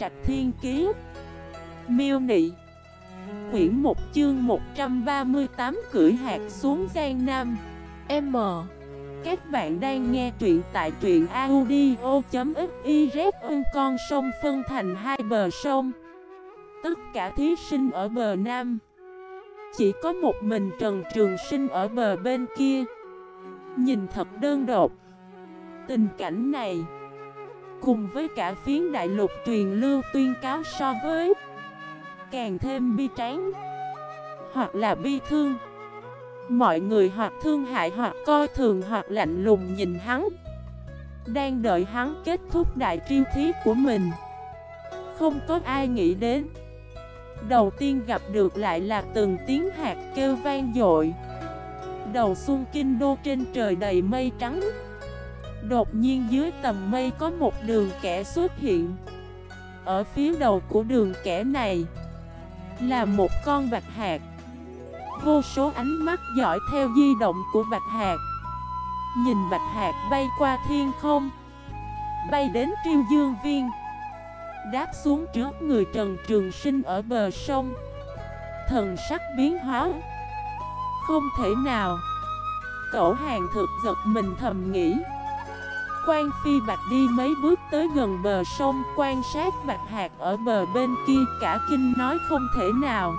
Trạch Thiên Kiế Miêu Nị. Quyển 1 chương 138 Cưỡi hạt xuống Giang Nam. M. Các bạn đang nghe truyện tại truyện audio.xyz Con sông phân thành hai bờ sông. Tất cả thí sinh ở bờ Nam. Chỉ có một mình Trần Trường Sinh ở bờ bên kia. Nhìn thật đơn độc. Tình cảnh này Cùng với cả phiến đại lục truyền lưu tuyên cáo so với Càng thêm bi tráng Hoặc là bi thương. Mọi người hoặc thương hại hoặc coi thường hoặc lạnh lùng nhìn hắn, Đang đợi hắn kết thúc đại triêu thí của mình. Không có ai nghĩ đến, Đầu tiên gặp được lại là từng tiếng hạt kêu vang dội. Đầu xuân kinh đô trên trời đầy mây trắng. Đột nhiên dưới tầm mây có một đường kẻ xuất hiện. Ở phía đầu của đường kẻ này Là một con bạch hạt Vô số ánh mắt dõi theo di động của bạch hạt Nhìn bạch hạt bay qua thiên không, Bay đến triêu dương viên. Đáp xuống trước người Trần Trường Sinh ở bờ sông. Thần sắc biến hóa. Không thể nào. Cậu hàng thực giật mình thầm nghĩ. Quan Phi Bạch đi mấy bước tới gần bờ sông, Quan sát Bạch hạt ở bờ bên kia, Cả kinh nói không thể nào.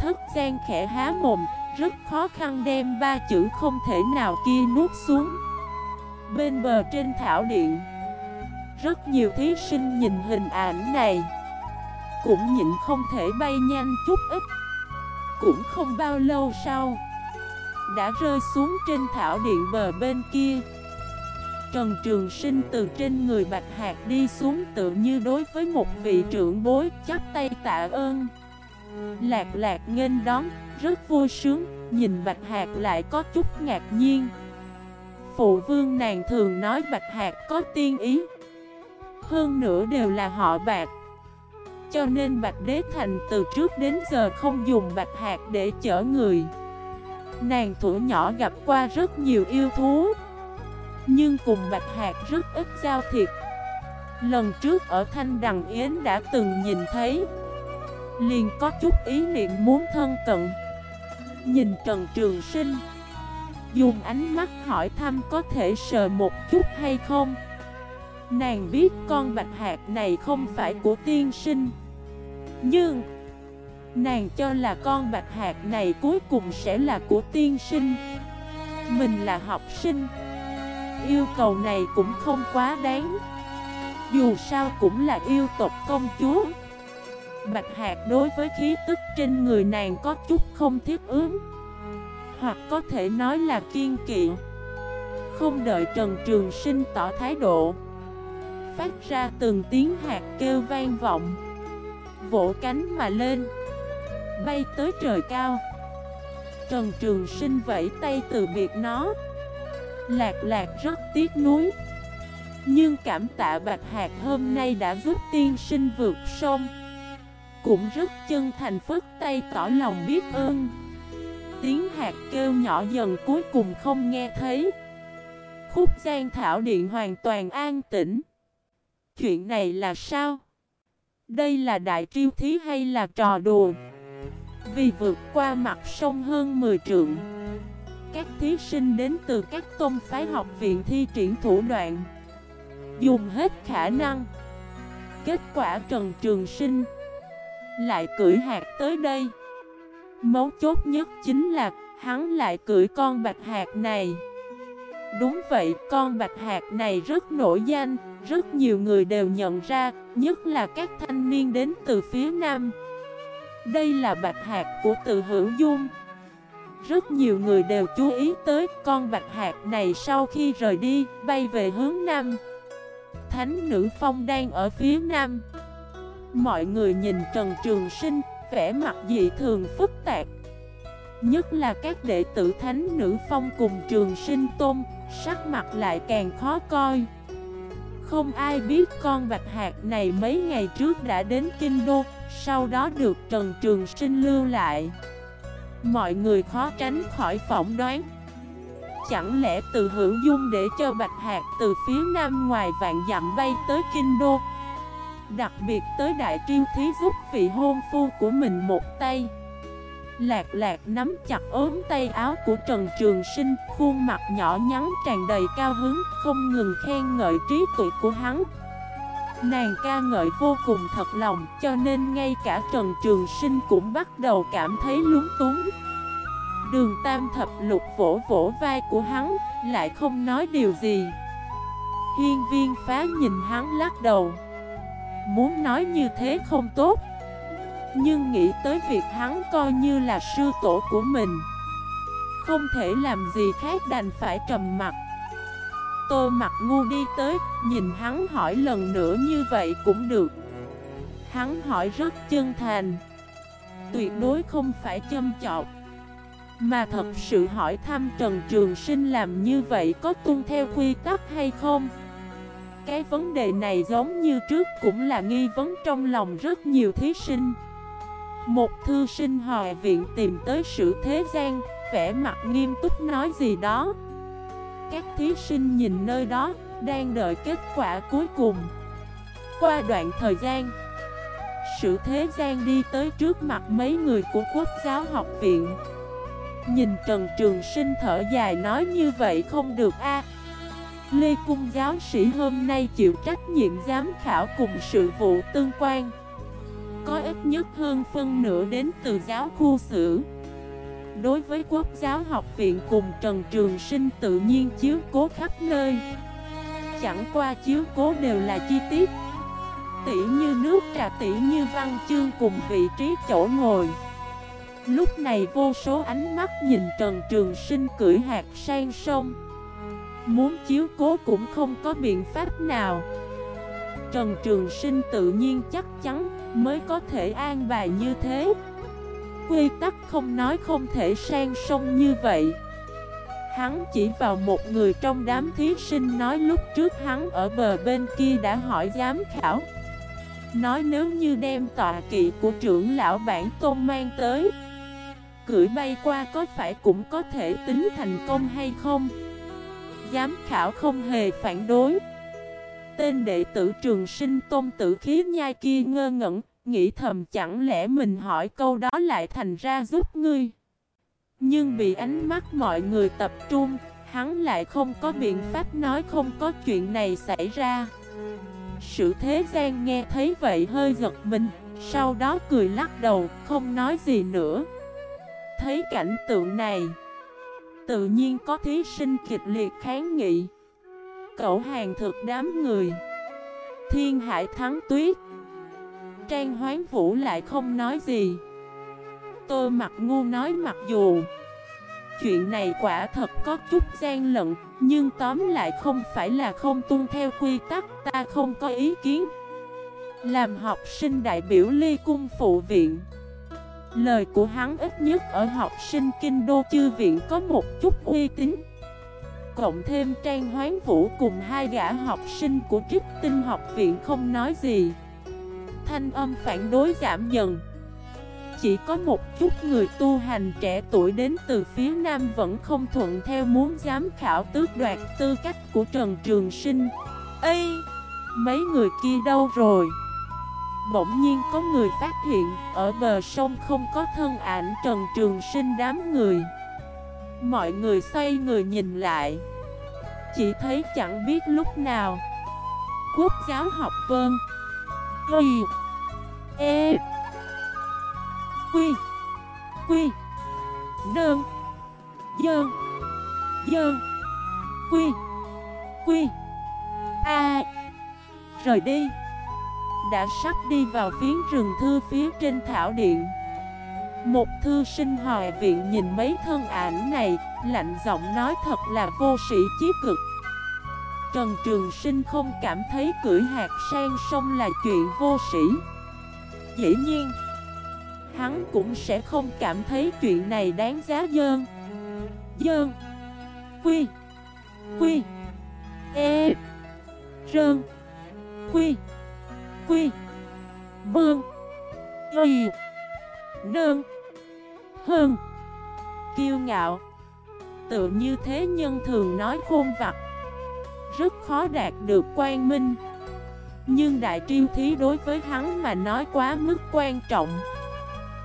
Thất gian khẽ há mồm, Rất khó khăn đem ba chữ không thể nào kia nuốt xuống. Bên bờ trên thảo điện, Rất nhiều thí sinh nhìn hình ảnh này. Cũng nhịn không thể bay nhanh chút ít, Cũng không bao lâu sau, Đã rơi xuống trên thảo điện bờ bên kia. Trần Trường Sinh từ trên người Bạch Hạc đi xuống tự như đối với một vị trưởng bối chắp tay tạ ơn. Lạc lạc nghênh đón, rất vui sướng, nhìn Bạch Hạc lại có chút ngạc nhiên. Phụ vương nàng thường nói Bạch Hạc có tiên ý Hơn nữa đều là họ Bạch Cho nên Bạch Đế Thành từ trước đến giờ không dùng Bạch Hạc để chở người. Nàng thủ nhỏ gặp qua rất nhiều yêu thú nhưng cùng Bạch Hạc rất ít giao thiệp. Lần trước ở Thanh Đằng Yến đã từng nhìn thấy. Liền có chút ý niệm muốn thân cận. Nhìn Trần Trường Sinh. Dùng ánh mắt hỏi thăm có thể sờ một chút hay không. Nàng biết con bạch hạt này không phải của tiên sinh. Nhưng, Nàng cho là con bạch hạt này cuối cùng sẽ là của tiên sinh. Mình là học sinh. Yêu cầu này cũng không quá đáng. Dù sao cũng là yêu tộc công chúa. Bạch Hạc đối với khí tức trên người nàng có chút không thiết ứng Hoặc có thể nói là kiên kỵ. Không đợi Trần Trường Sinh tỏ thái độ, Phát ra từng tiếng hạt kêu vang vọng. Vỗ cánh mà lên, Bay tới trời cao. Trần Trường Sinh vẫy tay từ biệt nó. Lạc lạc rất tiếc nuối. Nhưng cảm tạ Bạch Hạc hôm nay đã giúp tiên sinh vượt sông. Cũng rất chân thành phức tay tỏ lòng biết ơn. Tiếng hạt kêu nhỏ dần cuối cùng không nghe thấy. Khúc gian thảo điện hoàn toàn an tĩnh. Chuyện này là sao? Đây là đại triêu thí hay là trò đùa? Vì vượt qua mặt sông hơn 10 trượng các thí sinh đến từ các tôn phái học viện thi triển thủ đoạn Dùng hết khả năng. Kết quả Trần Trường Sinh Lại cưỡi hạt tới đây. Mấu chốt nhất chính là Hắn lại cưỡi con bạch hạt này. Đúng vậy, con bạch hạt này rất nổi danh Rất nhiều người đều nhận ra Nhất là các thanh niên đến từ phía Nam. Đây là bạch hạt của từ hữu dung rất nhiều người đều chú ý tới con bạch hạt này sau khi rời đi, bay về hướng Nam. Thánh nữ phong đang ở phía Nam. Mọi người nhìn Trần Trường Sinh, vẻ mặt dị thường phức tạp. Nhất là các đệ tử thánh nữ phong cùng Trường Sinh Tôn, sắc mặt lại càng khó coi. Không ai biết con bạch hạt này mấy ngày trước đã đến Kinh Đô, sau đó được Trần Trường Sinh lưu lại. Mọi người khó tránh khỏi phỏng đoán. Chẳng lẽ từ hữu dung để cho Bạch Hạc từ phía nam ngoài vạn dặm bay tới Kinh Đô? Đặc biệt tới đại triêu thí giúp vị hôn phu của mình một tay. Lạc lạc nắm chặt ốm tay áo của Trần Trường Sinh, Khuôn mặt nhỏ nhắn tràn đầy cao hứng, Không ngừng khen ngợi trí tuệ của hắn. Nàng ca ngợi vô cùng thật lòng, Cho nên ngay cả Trần Trường Sinh cũng bắt đầu cảm thấy lúng túng. Đường Tam Thập Lục vỗ vỗ vai của hắn, Lại không nói điều gì. Hiên viên phá nhìn hắn lắc đầu. Muốn nói như thế không tốt. Nhưng nghĩ tới việc hắn coi như là sư tổ của mình, Không thể làm gì khác đành phải trầm mặt. Tô mặt ngu đi tới, Nhìn hắn hỏi lần nữa như vậy cũng được. Hắn hỏi rất chân thành. Tuyệt đối không phải châm chọc. Mà thật sự hỏi thăm Trần Trường Sinh làm như vậy có tuân theo quy tắc hay không? Cái vấn đề này giống như trước cũng là nghi vấn trong lòng rất nhiều thí sinh. Một thư sinh hòa viện tìm tới sự thế gian vẻ mặt nghiêm túc nói gì đó. Các thí sinh nhìn nơi đó Đang đợi kết quả cuối cùng. Qua đoạn thời gian, Sự thế gian đi tới trước mặt mấy người của quốc giáo học viện. Nhìn Trần Trường Sinh thở dài nói như vậy không được a. Lê Cung giáo sĩ hôm nay chịu trách nhiệm giám khảo cùng sự vụ tương quan. Có ít nhất hơn phân nửa đến từ giáo khu sử Đối với quốc giáo học viện cùng Trần Trường Sinh tự nhiên chiếu cố khắp nơi. Chẳng qua chiếu cố đều là chi tiết. Tỉ như nước trà tỉ như văn chương cùng vị trí chỗ ngồi. Lúc này vô số ánh mắt nhìn Trần Trường Sinh cưỡi hạt sang sông. Muốn chiếu cố cũng không có biện pháp nào. Trần Trường Sinh tự nhiên chắc chắn mới có thể an bài như thế. Quy tắc không nói không thể sang sông như vậy. Hắn chỉ vào một người trong đám thí sinh nói lúc trước hắn ở bờ bên kia đã hỏi giám khảo. Nói nếu như đem tọa kỵ của trưởng lão bản tôn mang tới, Cưỡi bay qua có phải cũng có thể tính thành công hay không? Giám khảo không hề phản đối. Tên đệ tử trường sinh tôn tử khí nhai kia ngơ ngẩn Nghĩ thầm chẳng lẽ mình hỏi câu đó lại thành ra giúp ngươi? Nhưng bị ánh mắt mọi người tập trung, Hắn lại không có biện pháp nói không có chuyện này xảy ra. Sự thế gian nghe thấy vậy hơi giật mình, Sau đó cười lắc đầu, không nói gì nữa. Thấy cảnh tượng này, Tự nhiên có thí sinh kịch liệt kháng nghị. Cậu hàng thực đám người, Thiên hải thắng tuyết. Trang hoán vũ lại không nói gì. Tôi mặt ngu nói mặc dù Chuyện này quả thật có chút gian lận, Nhưng tóm lại không phải là không tuân theo quy tắc, Ta không có ý kiến. Làm học sinh đại biểu ly cung phụ viện. Lời của hắn ít nhất ở học sinh kinh đô chư viện có một chút uy tín. Cộng thêm trang hoán vũ cùng hai gã học sinh của trích tinh học viện không nói gì. Thanh âm phản đối giảm dần Chỉ có một chút người tu hành trẻ tuổi đến từ phía nam vẫn không thuận theo muốn giám khảo tước đoạt tư cách của Trần Trường Sinh Ê! Mấy người kia đâu rồi? Bỗng nhiên có người phát hiện, Ở bờ sông không có thân ảnh Trần Trường Sinh đám người Mọi người xoay người nhìn lại Chỉ thấy chẳng biết lúc nào, Quốc giáo học vơn Y E. Quy. Quy. Nơn Dơn. Dơn. Quy. Quy. A. Rời đi. Đã sắp đi vào phiến rừng thư phía trên thảo điện. Một thư sinh hòa viện nhìn mấy thân ảnh này, Lạnh giọng nói thật là vô sĩ chí cực. Trần Trường Sinh không cảm thấy cưỡi hạt sang sông là chuyện vô sĩ Dĩ nhiên, Hắn cũng sẽ không cảm thấy chuyện này đáng giá dơn. Dơn. Quy. Quy. E. Rơn. Quy. Quy. Bương. Y. Nơn Hơn Kiêu ngạo. Tự như thế nhân thường nói khôn vặt. Rất khó đạt được quan minh. Nhưng đại triêu thí đối với hắn mà nói quá mức quan trọng.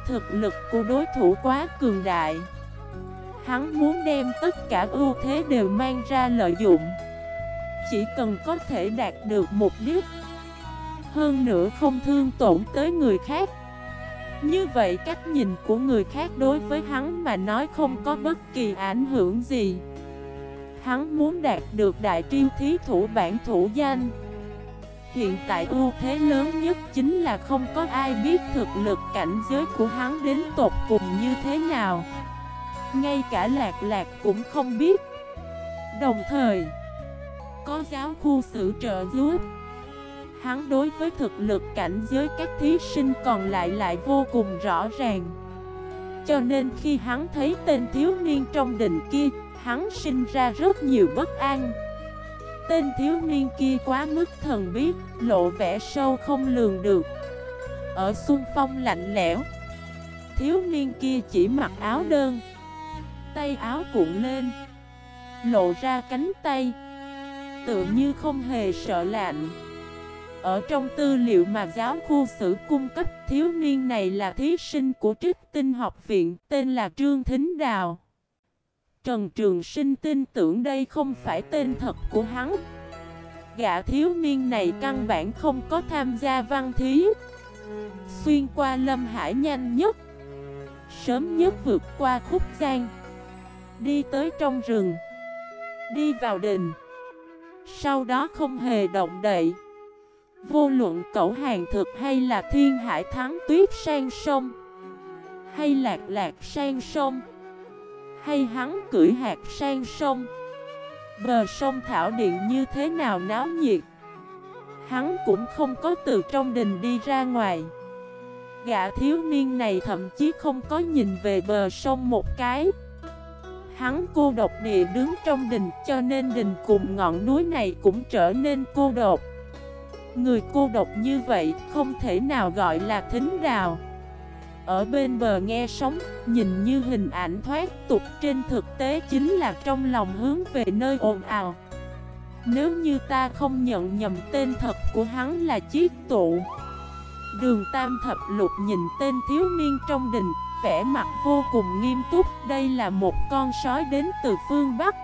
Thực lực của đối thủ quá cường đại. Hắn muốn đem tất cả ưu thế đều mang ra lợi dụng. Chỉ cần có thể đạt được mục đích. Hơn nữa không thương tổn tới người khác. Như vậy cách nhìn của người khác đối với hắn mà nói không có bất kỳ ảnh hưởng gì. Hắn muốn đạt được đại triêu thí thủ bản thủ danh. Hiện tại ưu thế lớn nhất chính là không có ai biết thực lực cảnh giới của hắn đến tột cùng như thế nào. Ngay cả lạc lạc cũng không biết. Đồng thời, Có giáo khu xử trợ giúp. Hắn đối với thực lực cảnh giới các thí sinh còn lại lại vô cùng rõ ràng. Cho nên khi hắn thấy tên thiếu niên trong đình kia Hắn sinh ra rất nhiều bất an. Tên thiếu niên kia quá mức thần biết, lộ vẻ sâu không lường được. Ở xuân phong lạnh lẽo Thiếu niên kia chỉ mặc áo đơn Tay áo cuộn lên Lộ ra cánh tay Tự như không hề sợ lạnh. Ở trong tư liệu mà giáo khu sử cung cấp Thiếu niên này là thí sinh của trích tinh học viện Tên là Trương Thính Đào. Trần Trường Sinh tin tưởng đây không phải tên thật của hắn. Gã thiếu niên này căn bản không có tham gia văn thí. Xuyên qua Lâm Hải nhanh nhất, Sớm nhất vượt qua khúc giang, Đi tới trong rừng, Đi vào đình. Sau đó không hề động đậy. Vô luận cẩu hàng thực hay là thiên hải thắng tuyết sang sông, Hay lạc lạc sang sông hay hắn cưỡi hạt sang sông. Bờ sông Thảo Điện như thế nào náo nhiệt. Hắn cũng không có từ trong đình đi ra ngoài. Gã thiếu niên này thậm chí không có nhìn về bờ sông một cái. Hắn cô độc địa đứng trong đình cho nên đình cùng ngọn núi này cũng trở nên cô độc. Người cô độc như vậy không thể nào gọi là thính đào ở bên bờ nghe sóng, nhìn như hình ảnh thoát tục. Trên thực tế chính là trong lòng hướng về nơi ồn ào. Nếu như ta không nhận nhầm tên thật của hắn là Chiết Tụ. Đường Tam Thập Lục nhìn tên thiếu niên trong đình, vẻ mặt vô cùng nghiêm túc. Đây là một con sói đến từ phương Bắc.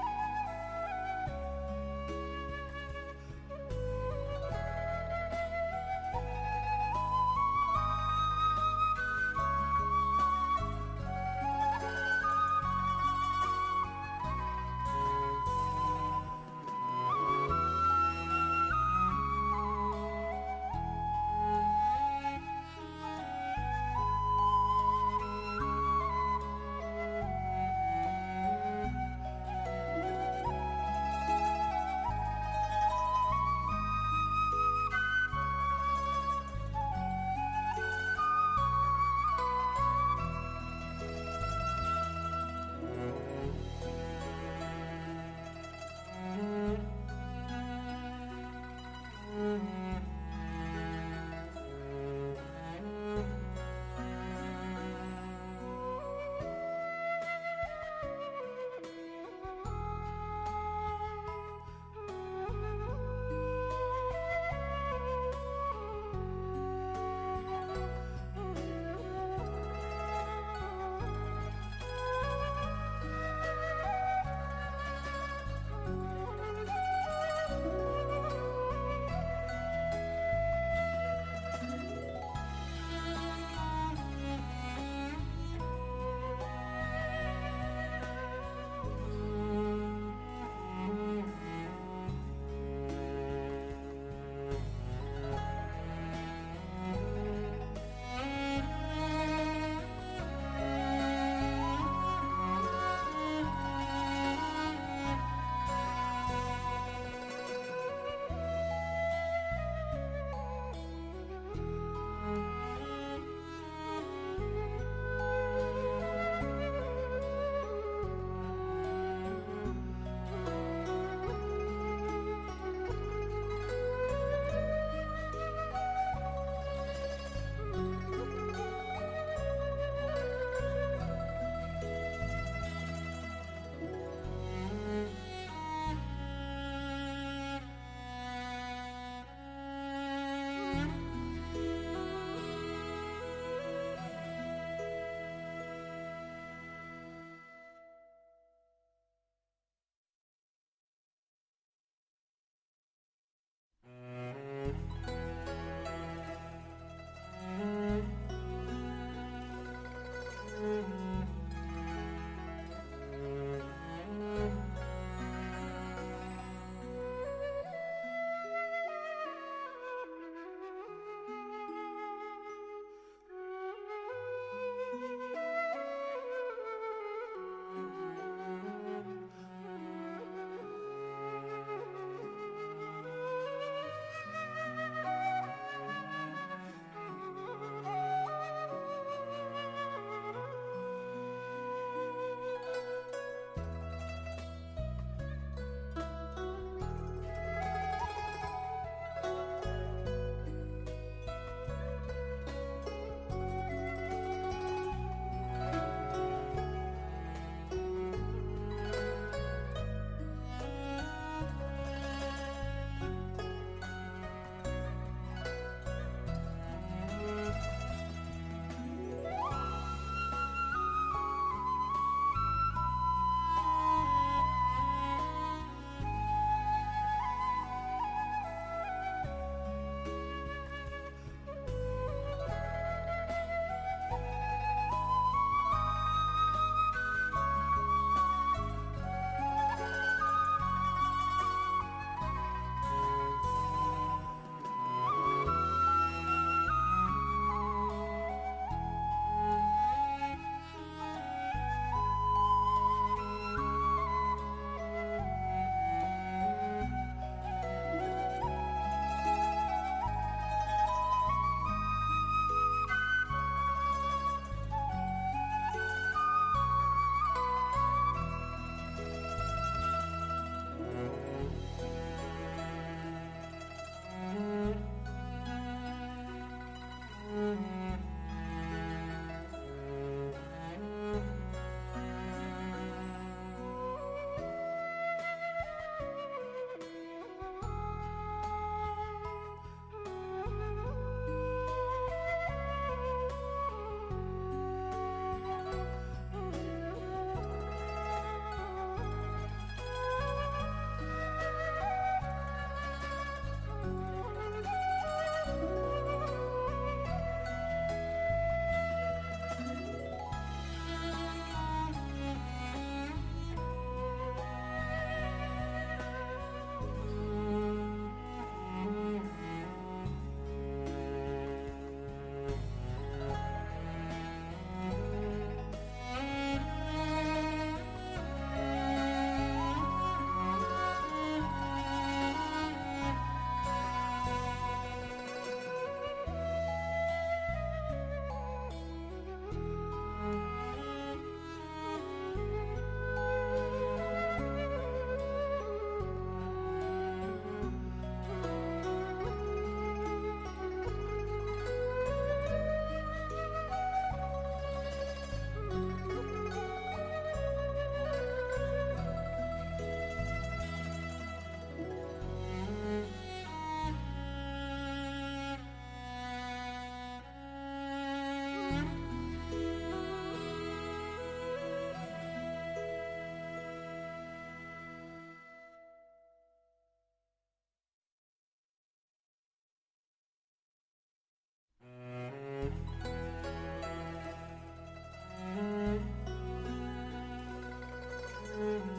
Mm-hmm.